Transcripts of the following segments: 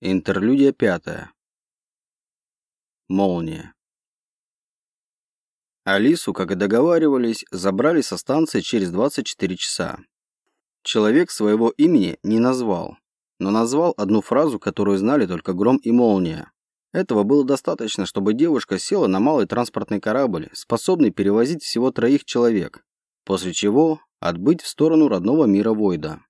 Интерлюдия пятая. Молния. Алису, как и договаривались, забрали со станции через 24 часа. Человек своего имени не назвал, но назвал одну фразу, которую знали только Гром и Молния. Этого было достаточно, чтобы девушка села на малый транспортный корабль, способный перевозить всего троих человек, после чего отбыть в сторону родного мира Войда.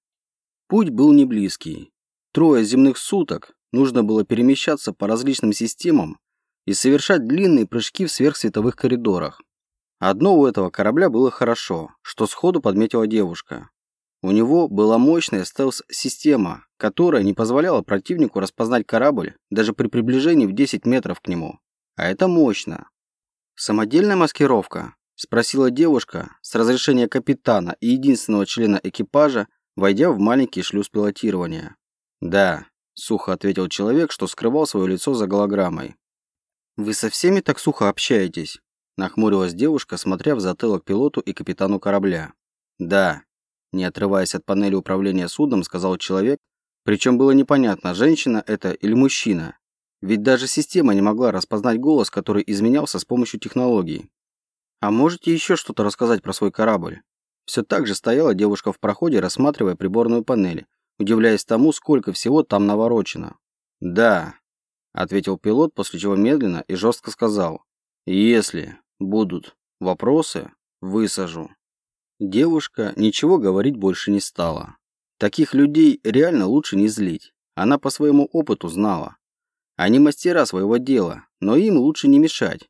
Путь был не близкий. Трое земных суток, Нужно было перемещаться по различным системам и совершать длинные прыжки в сверхсветовых коридорах. Одно у этого корабля было хорошо, что сходу подметила девушка. У него была мощная стелс-система, которая не позволяла противнику распознать корабль даже при приближении в 10 метров к нему. А это мощно. «Самодельная маскировка?» – спросила девушка с разрешения капитана и единственного члена экипажа, войдя в маленький шлюз пилотирования. «Да», Сухо ответил человек, что скрывал свое лицо за голограммой. «Вы со всеми так сухо общаетесь?» Нахмурилась девушка, смотря в затылок пилоту и капитану корабля. «Да», не отрываясь от панели управления судном, сказал человек, причем было непонятно, женщина это или мужчина. Ведь даже система не могла распознать голос, который изменялся с помощью технологий. «А можете еще что-то рассказать про свой корабль?» Все так же стояла девушка в проходе, рассматривая приборную панель, удивляясь тому, сколько всего там наворочено. «Да», — ответил пилот, после чего медленно и жестко сказал. «Если будут вопросы, высажу». Девушка ничего говорить больше не стала. Таких людей реально лучше не злить. Она по своему опыту знала. Они мастера своего дела, но им лучше не мешать.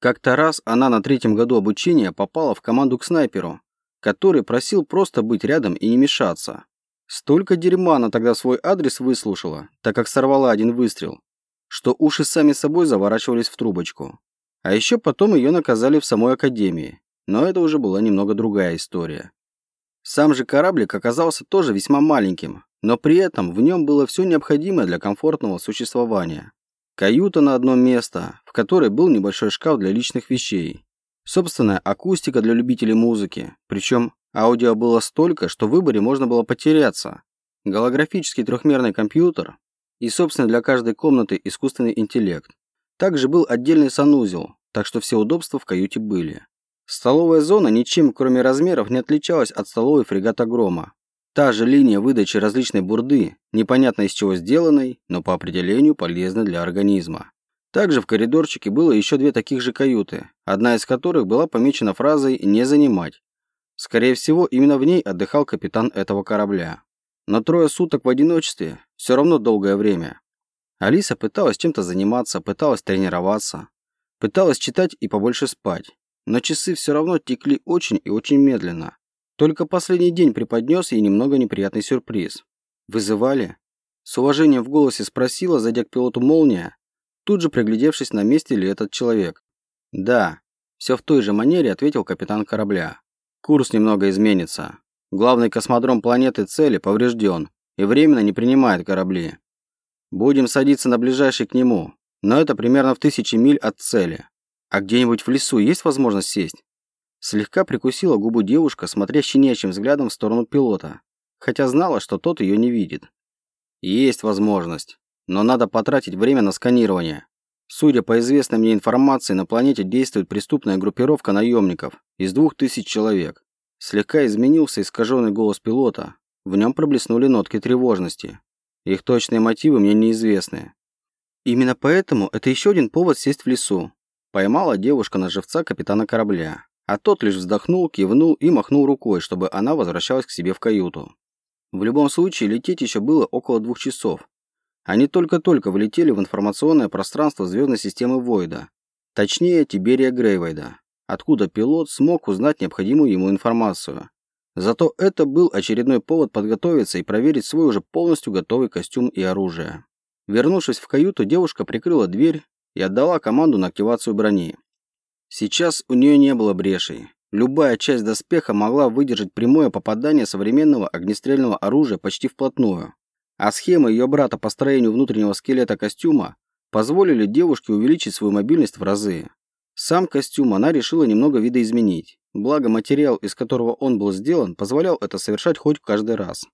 Как-то раз она на третьем году обучения попала в команду к снайперу, который просил просто быть рядом и не мешаться. Столько дерьма она тогда свой адрес выслушала, так как сорвала один выстрел, что уши сами собой заворачивались в трубочку. А еще потом ее наказали в самой академии, но это уже была немного другая история. Сам же кораблик оказался тоже весьма маленьким, но при этом в нем было все необходимое для комфортного существования. Каюта на одно место, в которой был небольшой шкаф для личных вещей. Собственная акустика для любителей музыки, причем Аудио было столько, что в выборе можно было потеряться. Голографический трехмерный компьютер и, собственно, для каждой комнаты искусственный интеллект. Также был отдельный санузел, так что все удобства в каюте были. Столовая зона ничем, кроме размеров, не отличалась от столовой фрегата Грома. Та же линия выдачи различной бурды, непонятно из чего сделанной, но по определению полезной для организма. Также в коридорчике было еще две таких же каюты, одна из которых была помечена фразой «не занимать», Скорее всего, именно в ней отдыхал капитан этого корабля. Но трое суток в одиночестве – все равно долгое время. Алиса пыталась чем-то заниматься, пыталась тренироваться, пыталась читать и побольше спать. Но часы все равно текли очень и очень медленно. Только последний день преподнес ей немного неприятный сюрприз. «Вызывали?» С уважением в голосе спросила, зайдя к пилоту «Молния», тут же приглядевшись, на месте ли этот человек. «Да», все в той же манере ответил капитан корабля. Курс немного изменится. Главный космодром планеты цели поврежден и временно не принимает корабли. Будем садиться на ближайший к нему, но это примерно в тысячи миль от цели. А где-нибудь в лесу есть возможность сесть? Слегка прикусила губу девушка, смотря щенячьим взглядом в сторону пилота, хотя знала, что тот ее не видит. Есть возможность, но надо потратить время на сканирование. Судя по известной мне информации, на планете действует преступная группировка наемников из двух тысяч человек. Слегка изменился искаженный голос пилота. В нем проблеснули нотки тревожности. Их точные мотивы мне неизвестны. Именно поэтому это еще один повод сесть в лесу. Поймала девушка на живца капитана корабля. А тот лишь вздохнул, кивнул и махнул рукой, чтобы она возвращалась к себе в каюту. В любом случае, лететь еще было около двух часов, они только-только влетели в информационное пространство звездной системы Войда, точнее Тиберия Грейвайда, откуда пилот смог узнать необходимую ему информацию. Зато это был очередной повод подготовиться и проверить свой уже полностью готовый костюм и оружие. Вернувшись в каюту, девушка прикрыла дверь и отдала команду на активацию брони. Сейчас у нее не было брешей. Любая часть доспеха могла выдержать прямое попадание современного огнестрельного оружия почти вплотную. А схемы ее брата по строению внутреннего скелета костюма позволили девушке увеличить свою мобильность в разы. Сам костюм она решила немного видоизменить, благо материал, из которого он был сделан, позволял это совершать хоть каждый раз.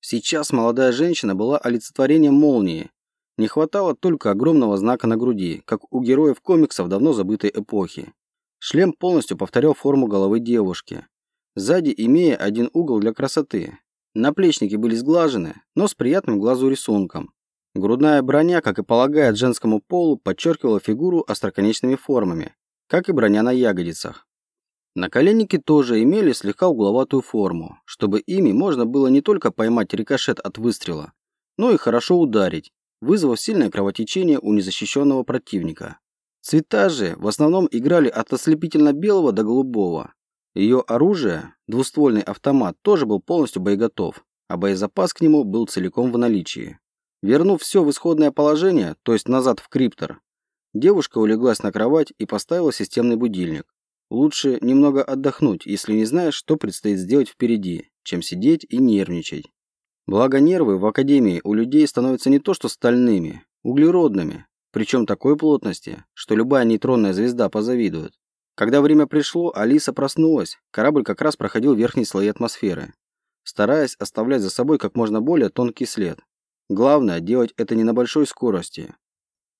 Сейчас молодая женщина была олицетворением молнии. Не хватало только огромного знака на груди, как у героев комиксов давно забытой эпохи. Шлем полностью повторял форму головы девушки, сзади имея один угол для красоты. Наплечники были сглажены, но с приятным глазу рисунком. Грудная броня, как и полагает женскому полу, подчеркивала фигуру остроконечными формами, как и броня на ягодицах. Наколенники тоже имели слегка угловатую форму, чтобы ими можно было не только поймать рикошет от выстрела, но и хорошо ударить, вызвав сильное кровотечение у незащищенного противника. Цвета же в основном играли от ослепительно-белого до голубого. Ее оружие, двуствольный автомат, тоже был полностью боеготов, а боезапас к нему был целиком в наличии. Вернув все в исходное положение, то есть назад в криптор, девушка улеглась на кровать и поставила системный будильник. Лучше немного отдохнуть, если не знаешь, что предстоит сделать впереди, чем сидеть и нервничать. Благо нервы в академии у людей становятся не то что стальными, углеродными, причем такой плотности, что любая нейтронная звезда позавидует. Когда время пришло, Алиса проснулась, корабль как раз проходил верхние слои атмосферы, стараясь оставлять за собой как можно более тонкий след. Главное, делать это не на большой скорости.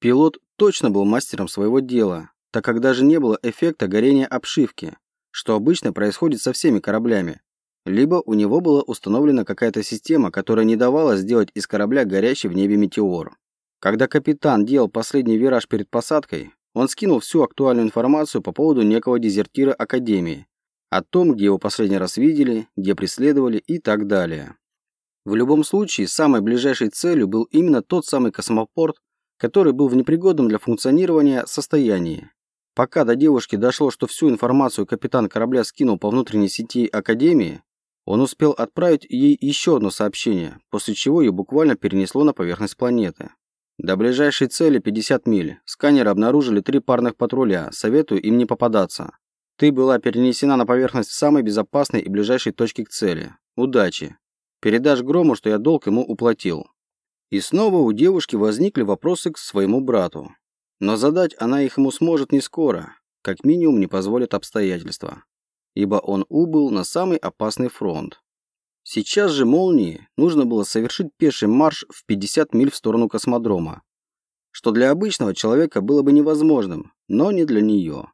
Пилот точно был мастером своего дела, так как даже не было эффекта горения обшивки, что обычно происходит со всеми кораблями. Либо у него была установлена какая-то система, которая не давала сделать из корабля горящий в небе метеор. Когда капитан делал последний вираж перед посадкой, он скинул всю актуальную информацию по поводу некого дезертира Академии, о том, где его последний раз видели, где преследовали и так далее. В любом случае, самой ближайшей целью был именно тот самый космопорт, который был в непригодном для функционирования состоянии. Пока до девушки дошло, что всю информацию капитан корабля скинул по внутренней сети Академии, он успел отправить ей еще одно сообщение, после чего ее буквально перенесло на поверхность планеты. До ближайшей цели 50 миль. Сканеры обнаружили три парных патруля. Советую им не попадаться. Ты была перенесена на поверхность в самой безопасной и ближайшей точке к цели. Удачи. Передашь Грому, что я долг ему уплатил. И снова у девушки возникли вопросы к своему брату. Но задать она их ему сможет не скоро, как минимум не позволят обстоятельства. Ибо он убыл на самый опасный фронт. Сейчас же молнии нужно было совершить пеший марш в 50 миль в сторону космодрома, что для обычного человека было бы невозможным, но не для нее.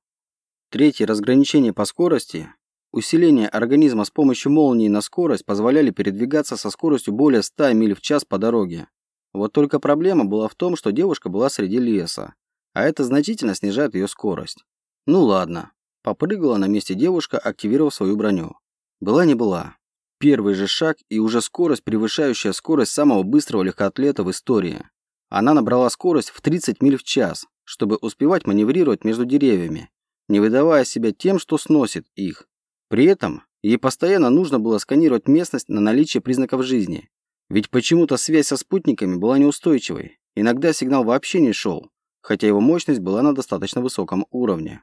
Третье разграничение по скорости Усиление организма с помощью молнии на скорость позволяли передвигаться со скоростью более 100 миль в час по дороге. Вот только проблема была в том, что девушка была среди леса, а это значительно снижает ее скорость. Ну ладно. Попрыгала на месте девушка, активировав свою броню. Была не была. Первый же шаг и уже скорость, превышающая скорость самого быстрого легкоатлета в истории. Она набрала скорость в 30 миль в час, чтобы успевать маневрировать между деревьями, не выдавая себя тем, что сносит их. При этом ей постоянно нужно было сканировать местность на наличие признаков жизни. Ведь почему-то связь со спутниками была неустойчивой. Иногда сигнал вообще не шел, хотя его мощность была на достаточно высоком уровне.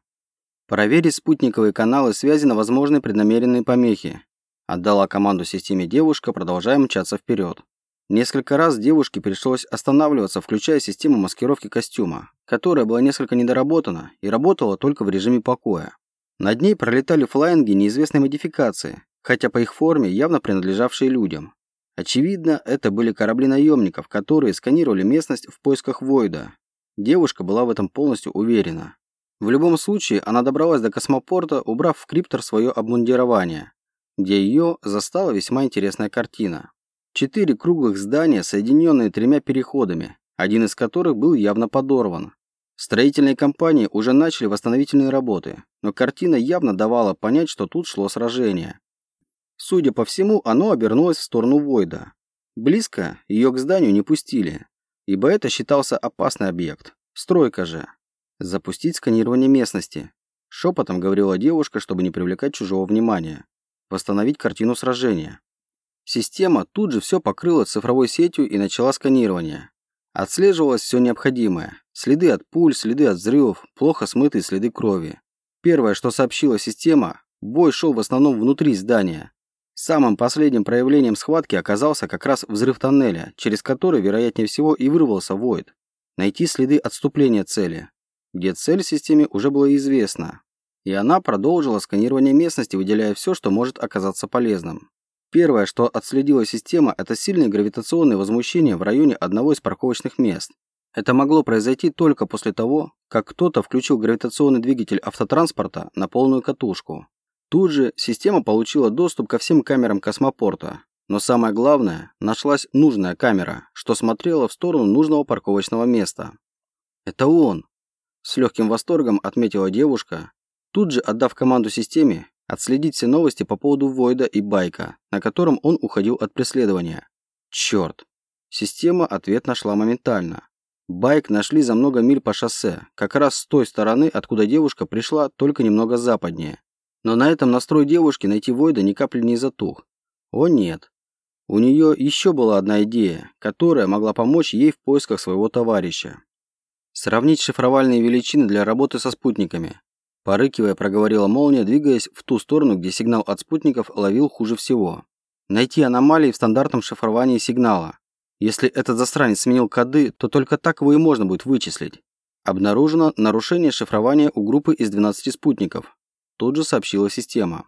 Проверить спутниковые каналы связи на возможные преднамеренные помехи. Отдала команду системе девушка, продолжая мчаться вперед. Несколько раз девушке пришлось останавливаться, включая систему маскировки костюма, которая была несколько недоработана и работала только в режиме покоя. Над ней пролетали флайинги неизвестной модификации, хотя по их форме явно принадлежавшие людям. Очевидно, это были корабли наемников, которые сканировали местность в поисках Войда. Девушка была в этом полностью уверена. В любом случае, она добралась до космопорта, убрав в криптор свое обмундирование, где ее застала весьма интересная картина. Четыре круглых здания, соединенные тремя переходами, один из которых был явно подорван, Строительные компании уже начали восстановительные работы, но картина явно давала понять, что тут шло сражение. Судя по всему, оно обернулось в сторону Войда. Близко ее к зданию не пустили, ибо это считался опасный объект. Стройка же. Запустить сканирование местности. Шепотом говорила девушка, чтобы не привлекать чужого внимания. Восстановить картину сражения. Система тут же все покрыла цифровой сетью и начала сканирование. Отслеживалось все необходимое. Следы от пуль, следы от взрывов, плохо смытые следы крови. Первое, что сообщила система, бой шел в основном внутри здания. Самым последним проявлением схватки оказался как раз взрыв тоннеля, через который, вероятнее всего, и вырвался Войд. Найти следы отступления цели. Где цель системе уже было известно. И она продолжила сканирование местности, выделяя все, что может оказаться полезным. Первое, что отследила система, это сильные гравитационные возмущения в районе одного из парковочных мест. Это могло произойти только после того, как кто-то включил гравитационный двигатель автотранспорта на полную катушку. Тут же система получила доступ ко всем камерам космопорта. Но самое главное, нашлась нужная камера, что смотрела в сторону нужного парковочного места. «Это он!» С легким восторгом отметила девушка, тут же отдав команду системе отследить все новости по поводу Войда и Байка, на котором он уходил от преследования. Черт! Система ответ нашла моментально. Байк нашли за много миль по шоссе, как раз с той стороны, откуда девушка пришла, только немного западнее. Но на этом настрой девушки найти Войда ни капли не затух. О нет. У нее еще была одна идея, которая могла помочь ей в поисках своего товарища. Сравнить шифровальные величины для работы со спутниками. Порыкивая, проговорила молния, двигаясь в ту сторону, где сигнал от спутников ловил хуже всего. Найти аномалии в стандартном шифровании сигнала. Если этот засранец сменил коды, то только так его и можно будет вычислить. Обнаружено нарушение шифрования у группы из 12 спутников. Тут же сообщила система.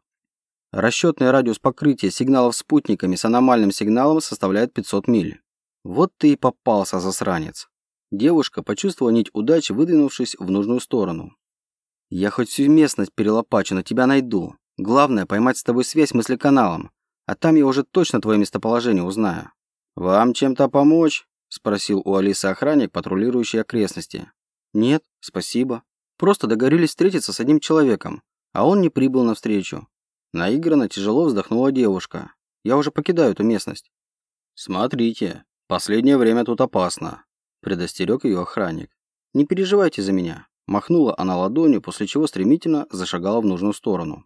Расчетный радиус покрытия сигналов спутниками с аномальным сигналом составляет 500 миль. Вот ты и попался, засранец. Девушка почувствовала нить удачи, выдвинувшись в нужную сторону. Я хоть всю местность перелопачу, но тебя найду. Главное, поймать с тобой связь мыслеканалом. А там я уже точно твое местоположение узнаю. Вам чем-то помочь? Спросил у Алисы охранник, патрулирующий окрестности. Нет, спасибо. Просто договорились встретиться с одним человеком, а он не прибыл навстречу. Наигранно тяжело вздохнула девушка. Я уже покидаю эту местность. Смотрите, последнее время тут опасно, предостерег ее охранник. Не переживайте за меня. Махнула она ладонью, после чего стремительно зашагала в нужную сторону.